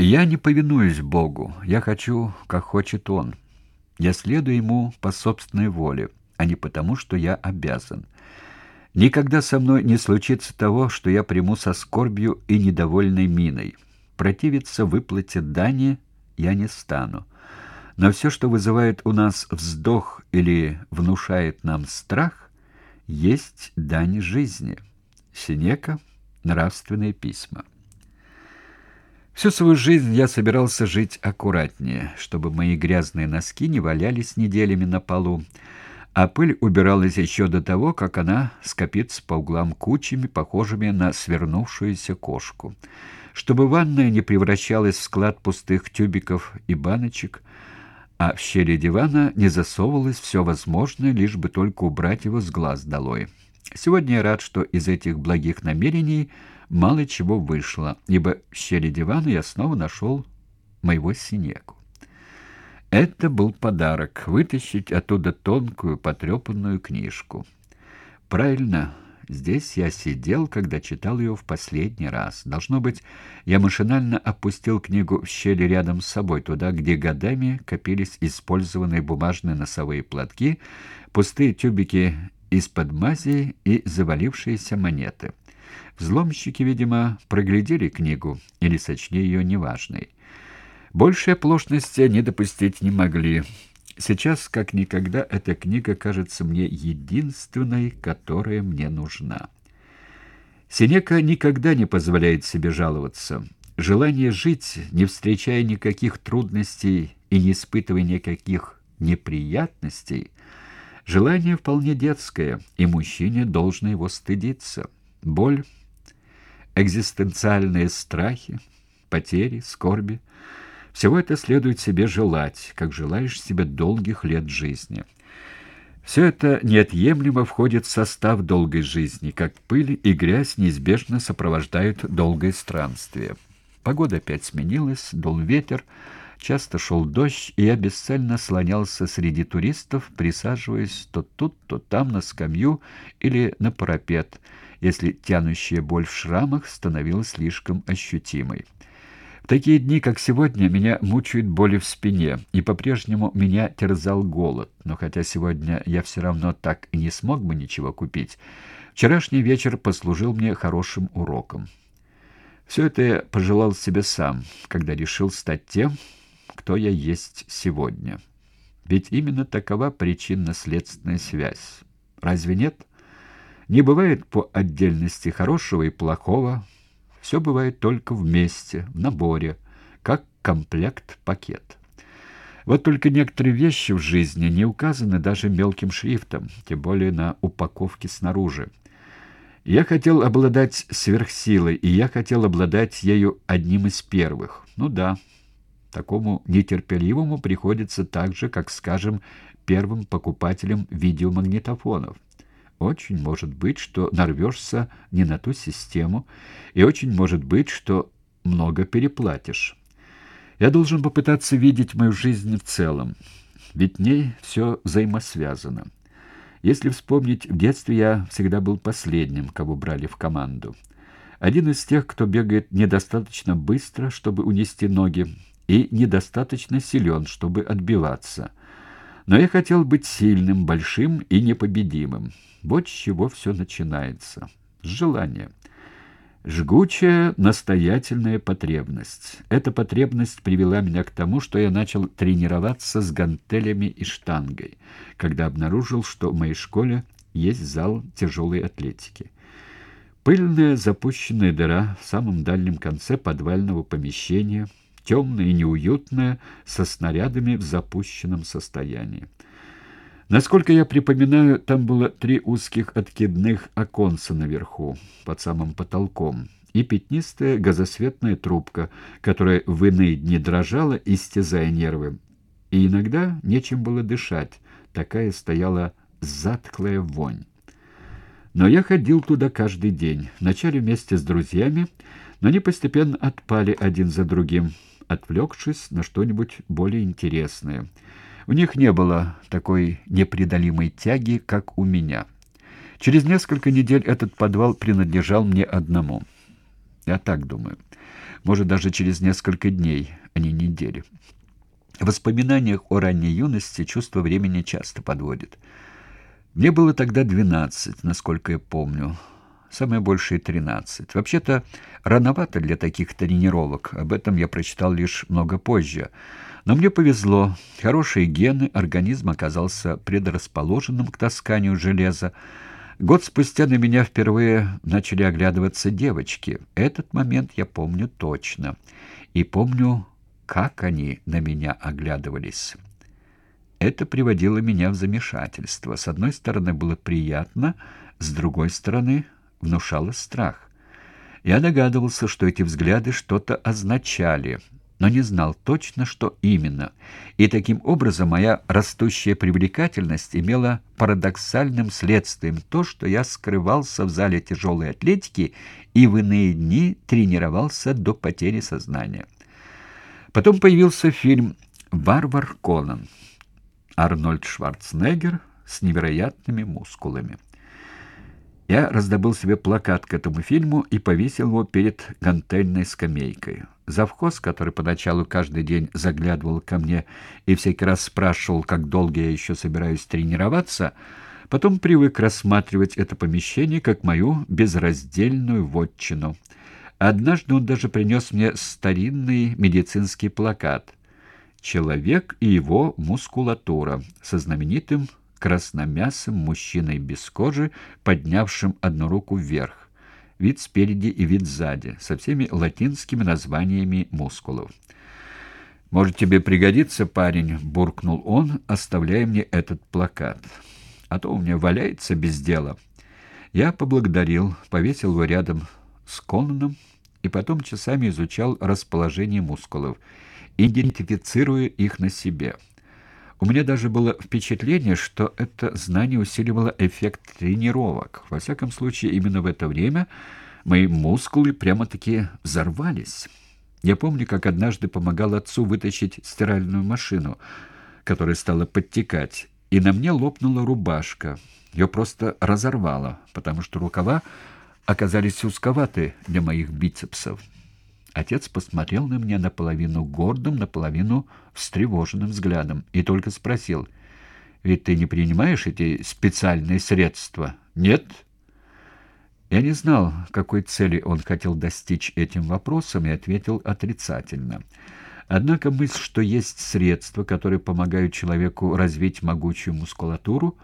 Я не повинуюсь Богу, я хочу, как хочет Он. Я следую Ему по собственной воле, а не потому, что я обязан. Никогда со мной не случится того, что я приму со скорбью и недовольной миной. Противиться выплате дани я не стану. Но все, что вызывает у нас вздох или внушает нам страх, есть дань жизни. Синека. Нравственные письма. Всю свою жизнь я собирался жить аккуратнее, чтобы мои грязные носки не валялись неделями на полу, а пыль убиралась еще до того, как она скопится по углам кучами, похожими на свернувшуюся кошку. Чтобы ванная не превращалась в склад пустых тюбиков и баночек, а в щели дивана не засовывалось все возможное, лишь бы только убрать его с глаз долой. Сегодня я рад, что из этих благих намерений мало чего вышло, ибо в щели дивана я снова нашел моего синеку. Это был подарок — вытащить оттуда тонкую потрепанную книжку. Правильно, здесь я сидел, когда читал ее в последний раз. Должно быть, я машинально опустил книгу в щели рядом с собой, туда, где годами копились использованные бумажные носовые платки, пустые тюбики из-под мази и завалившиеся монеты. Взломщики, видимо, проглядели книгу или сочли ее неважной. Большей оплошности они допустить не могли. Сейчас, как никогда, эта книга кажется мне единственной, которая мне нужна. Синека никогда не позволяет себе жаловаться. Желание жить, не встречая никаких трудностей и не испытывая никаких неприятностей — Желание вполне детское, и мужчине должно его стыдиться. Боль, экзистенциальные страхи, потери, скорби — всего это следует себе желать, как желаешь себе долгих лет жизни. Все это неотъемлемо входит в состав долгой жизни, как пыль и грязь неизбежно сопровождают долгое странствие. Погода опять сменилась, дул ветер, Часто шел дождь, и я бесцельно слонялся среди туристов, присаживаясь то тут, то там на скамью или на парапет, если тянущая боль в шрамах становилась слишком ощутимой. В такие дни, как сегодня, меня мучают боли в спине, и по-прежнему меня терзал голод. Но хотя сегодня я все равно так и не смог бы ничего купить, вчерашний вечер послужил мне хорошим уроком. Все это я пожелал себе сам, когда решил стать тем, кто я есть сегодня. Ведь именно такова причинно-следственная связь. Разве нет? Не бывает по отдельности хорошего и плохого. Все бывает только вместе, в наборе, как комплект-пакет. Вот только некоторые вещи в жизни не указаны даже мелким шрифтом, тем более на упаковке снаружи. Я хотел обладать сверхсилой, и я хотел обладать ею одним из первых. Ну да, Такому нетерпеливому приходится так же, как, скажем, первым покупателям видеомагнитофонов. Очень может быть, что нарвешься не на ту систему, и очень может быть, что много переплатишь. Я должен попытаться видеть мою жизнь в целом, ведь в ней все взаимосвязано. Если вспомнить, в детстве я всегда был последним, кого брали в команду. Один из тех, кто бегает недостаточно быстро, чтобы унести ноги, и недостаточно силен, чтобы отбиваться. Но я хотел быть сильным, большим и непобедимым. Вот с чего все начинается. С желания. Жгучая, настоятельная потребность. Эта потребность привела меня к тому, что я начал тренироваться с гантелями и штангой, когда обнаружил, что в моей школе есть зал тяжелой атлетики. Пыльная запущенная дыра в самом дальнем конце подвального помещения — темное и неуютное, со снарядами в запущенном состоянии. Насколько я припоминаю, там было три узких откидных оконца наверху, под самым потолком, и пятнистая газосветная трубка, которая в иные дни дрожала, истязая нервы. И иногда нечем было дышать, такая стояла затклая вонь. Но я ходил туда каждый день, вначале вместе с друзьями, но они постепенно отпали один за другим отвлекшись на что-нибудь более интересное. У них не было такой непреодолимой тяги, как у меня. Через несколько недель этот подвал принадлежал мне одному. Я так думаю. может, даже через несколько дней, а не недели. В воспоминаниях о ранней юности чувство времени часто подводит. Мне было тогда двенадцать, насколько я помню, самое большее тринадцать. Вообще-то рановато для таких тренировок, об этом я прочитал лишь много позже. Но мне повезло, хорошие гены, организм оказался предрасположенным к тасканию железа. Год спустя на меня впервые начали оглядываться девочки. Этот момент я помню точно. И помню, как они на меня оглядывались. Это приводило меня в замешательство. С одной стороны, было приятно, с другой стороны, внушало страх. Я догадывался, что эти взгляды что-то означали, но не знал точно, что именно. И таким образом моя растущая привлекательность имела парадоксальным следствием то, что я скрывался в зале тяжелой атлетики и в иные дни тренировался до потери сознания. Потом появился фильм «Варвар Конан». Арнольд Шварценеггер с невероятными мускулами. Я раздобыл себе плакат к этому фильму и повесил его перед гантельной скамейкой. Завхоз, который поначалу каждый день заглядывал ко мне и всякий раз спрашивал, как долго я еще собираюсь тренироваться, потом привык рассматривать это помещение как мою безраздельную вотчину. Однажды он даже принес мне старинный медицинский плакат «Человек и его мускулатура» со знаменитым красномясым мужчиной без кожи, поднявшим одну руку вверх. Вид спереди и вид сзади, со всеми латинскими названиями мускулов. «Может, тебе пригодится, парень?» — буркнул он, оставляя мне этот плакат. «А то у меня валяется без дела». Я поблагодарил, повесил его рядом с Конаном и потом часами изучал расположение мускулов, идентифицируя их на себе. У меня даже было впечатление, что это знание усиливало эффект тренировок. Во всяком случае, именно в это время мои мускулы прямо-таки взорвались. Я помню, как однажды помогал отцу вытащить стиральную машину, которая стала подтекать, и на мне лопнула рубашка. Ее просто разорвало, потому что рукава оказались узковаты для моих бицепсов. Отец посмотрел на меня наполовину гордым, наполовину встревоженным взглядом и только спросил, «Ведь ты не принимаешь эти специальные средства?» «Нет». Я не знал, какой цели он хотел достичь этим вопросом, и ответил отрицательно. Однако мысль, что есть средства, которые помогают человеку развить могучую мускулатуру,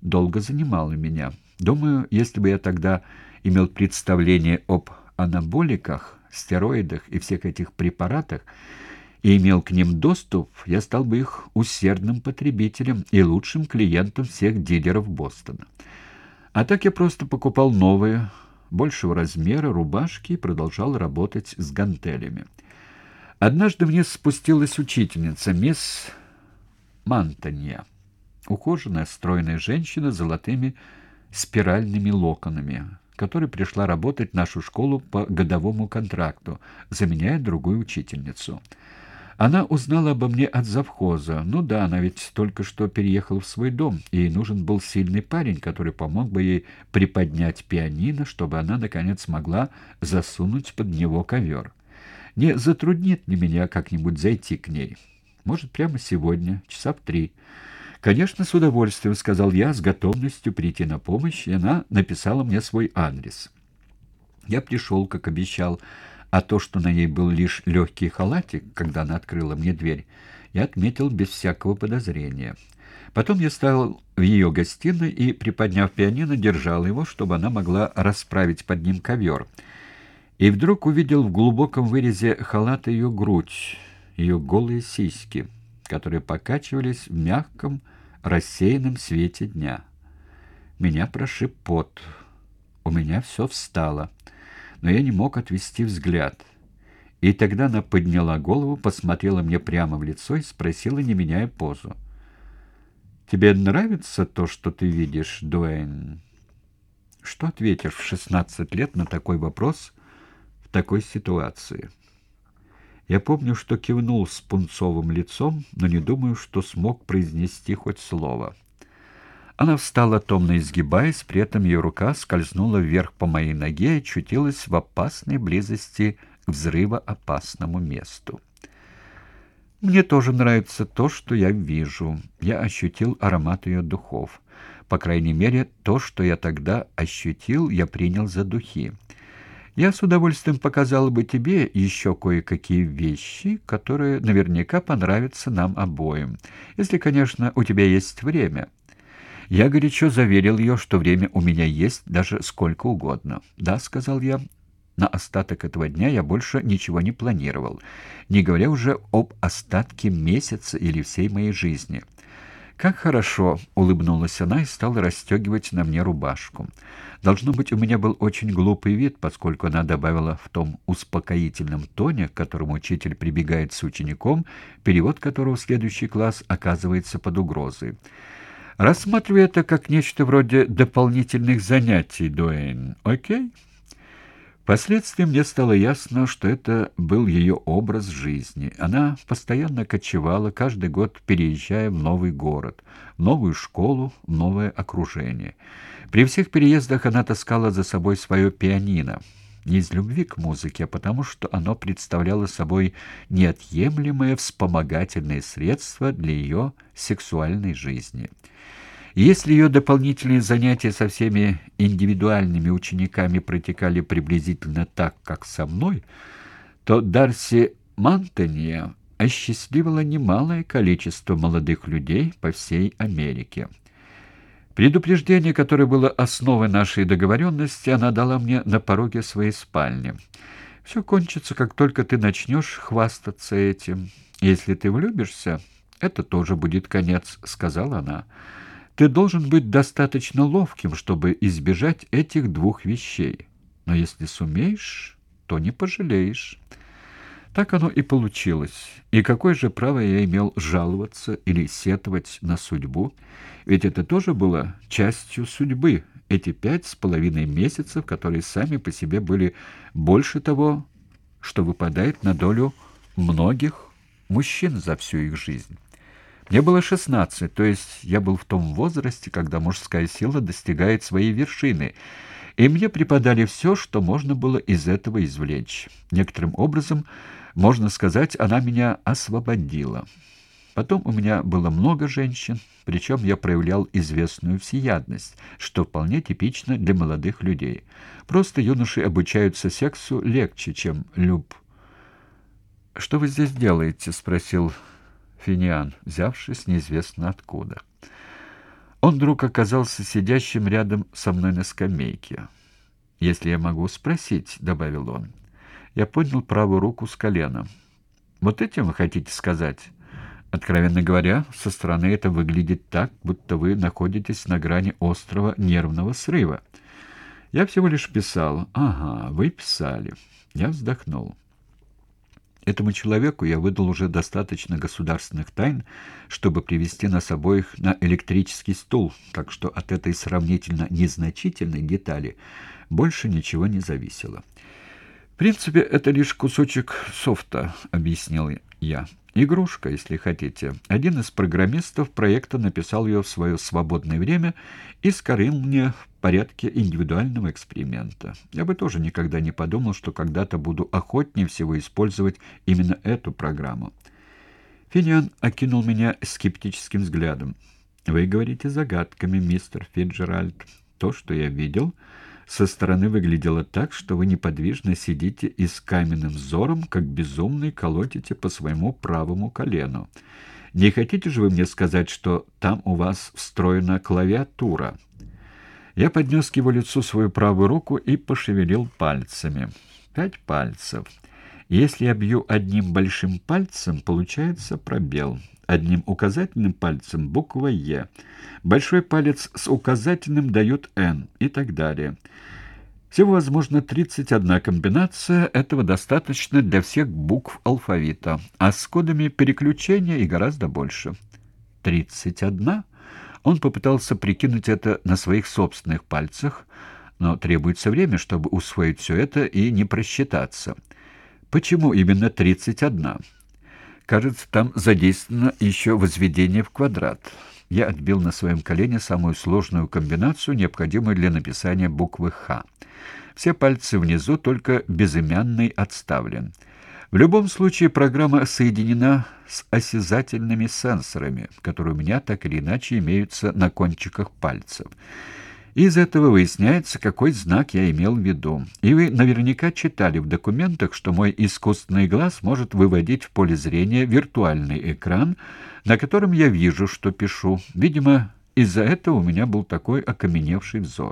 долго занимала меня. Думаю, если бы я тогда имел представление об анаболиках, стероидах и всех этих препаратах и имел к ним доступ, я стал бы их усердным потребителем и лучшим клиентом всех дилеров Бостона. А так я просто покупал новые, большего размера рубашки и продолжал работать с гантелями. Однажды мне спустилась учительница, мисс Мантанья, ухоженная, стройная женщина с золотыми спиральными локонами, которая пришла работать в нашу школу по годовому контракту, заменяя другую учительницу. Она узнала обо мне от завхоза. Ну да, она ведь только что переехала в свой дом, и ей нужен был сильный парень, который помог бы ей приподнять пианино, чтобы она, наконец, могла засунуть под него ковер. Не затруднит ли меня как-нибудь зайти к ней? Может, прямо сегодня, часа в три. «Конечно, с удовольствием», — сказал я, с готовностью прийти на помощь, и она написала мне свой адрес. Я пришел, как обещал, а то, что на ней был лишь легкий халатик, когда она открыла мне дверь, я отметил без всякого подозрения. Потом я стал в ее гостиной и, приподняв пианино, держал его, чтобы она могла расправить под ним ковер. И вдруг увидел в глубоком вырезе халата ее грудь, ее голые сиськи которые покачивались в мягком, рассеянном свете дня. Меня прошиб пот. У меня все встало, но я не мог отвести взгляд. И тогда она подняла голову, посмотрела мне прямо в лицо и спросила, не меняя позу. «Тебе нравится то, что ты видишь, Дуэйн?» Что ответишь в шестнадцать лет на такой вопрос в такой ситуации?» Я помню, что кивнул с пунцовым лицом, но не думаю, что смог произнести хоть слово. Она встала, томно изгибаясь, при этом ее рука скользнула вверх по моей ноге и очутилась в опасной близости к взрывоопасному месту. Мне тоже нравится то, что я вижу. Я ощутил аромат ее духов. По крайней мере, то, что я тогда ощутил, я принял за духи. Я с удовольствием показал бы тебе еще кое-какие вещи, которые наверняка понравятся нам обоим, если, конечно, у тебя есть время. Я горячо заверил ее, что время у меня есть даже сколько угодно. «Да», — сказал я, — «на остаток этого дня я больше ничего не планировал, не говоря уже об остатке месяца или всей моей жизни». «Как хорошо!» — улыбнулась она и стала расстегивать на мне рубашку. Должно быть, у меня был очень глупый вид, поскольку она добавила в том успокоительном тоне, к которому учитель прибегает с учеником, перевод которого в следующий класс оказывается под угрозой. Рассматриваю это как нечто вроде дополнительных занятий, Дуэйн. Окей? Впоследствии мне стало ясно, что это был ее образ жизни. Она постоянно кочевала, каждый год переезжая в новый город, в новую школу, в новое окружение. При всех переездах она таскала за собой свое пианино. Не из любви к музыке, а потому что оно представляло собой неотъемлемое вспомогательное средство для ее сексуальной жизни. Если ее дополнительные занятия со всеми индивидуальными учениками протекали приблизительно так, как со мной, то Дарси Мантония осчастливила немалое количество молодых людей по всей Америке. Предупреждение, которое было основой нашей договоренности, она дала мне на пороге своей спальни. «Все кончится, как только ты начнешь хвастаться этим. Если ты влюбишься, это тоже будет конец», — сказала она. Ты должен быть достаточно ловким, чтобы избежать этих двух вещей. Но если сумеешь, то не пожалеешь. Так оно и получилось. И какое же право я имел жаловаться или сетовать на судьбу? Ведь это тоже было частью судьбы, эти пять с половиной месяцев, которые сами по себе были больше того, что выпадает на долю многих мужчин за всю их жизнь. Мне было шестнадцать, то есть я был в том возрасте, когда мужская сила достигает своей вершины, и мне преподали все, что можно было из этого извлечь. Некоторым образом, можно сказать, она меня освободила. Потом у меня было много женщин, причем я проявлял известную всеядность, что вполне типично для молодых людей. Просто юноши обучаются сексу легче, чем люб. «Что вы здесь делаете?» — спросил Финиан, взявшись неизвестно откуда. Он вдруг оказался сидящим рядом со мной на скамейке. «Если я могу спросить», — добавил он. Я поднял правую руку с коленом. «Вот этим вы хотите сказать?» Откровенно говоря, со стороны это выглядит так, будто вы находитесь на грани острого нервного срыва. Я всего лишь писал. «Ага, вы писали». Я вздохнул. Этому человеку я выдал уже достаточно государственных тайн, чтобы привести нас обоих на электрический стул, так что от этой сравнительно незначительной детали больше ничего не зависело. Принципе, это лишь кусочек софта, объяснил я. Игрушка, если хотите. Один из программистов проекта написал ее в свое свободное время и скорил мне в порядке индивидуального эксперимента. Я бы тоже никогда не подумал, что когда-то буду охотнее всего использовать именно эту программу. Финиан окинул меня скептическим взглядом. «Вы говорите загадками, мистер Фиджеральд. То, что я видел...» Со стороны выглядело так, что вы неподвижно сидите и с каменным взором, как безумный, колотите по своему правому колену. Не хотите же вы мне сказать, что там у вас встроена клавиатура?» Я поднес к его лицу свою правую руку и пошевелил пальцами. Пять пальцев. Если я бью одним большим пальцем, получается пробел. Одним указательным пальцем буква «Е». Большой палец с указательным дают «Н» и так далее. Всего возможно 31 комбинация, этого достаточно для всех букв алфавита, а с кодами переключения и гораздо больше. 31? Он попытался прикинуть это на своих собственных пальцах, но требуется время, чтобы усвоить все это и не просчитаться. Почему именно 31? Кажется, там задействовано еще возведение в квадрат. Я отбил на своем колене самую сложную комбинацию, необходимую для написания буквы «Х». Все пальцы внизу, только безымянный отставлен. В любом случае программа соединена с осязательными сенсорами, которые у меня так или иначе имеются на кончиках пальцев. Из этого выясняется, какой знак я имел в виду. И вы наверняка читали в документах, что мой искусственный глаз может выводить в поле зрения виртуальный экран, на котором я вижу, что пишу. Видимо, из-за этого у меня был такой окаменевший взор.